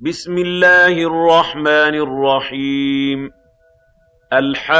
بسم الله الرحمن الرحيم. الحاقة.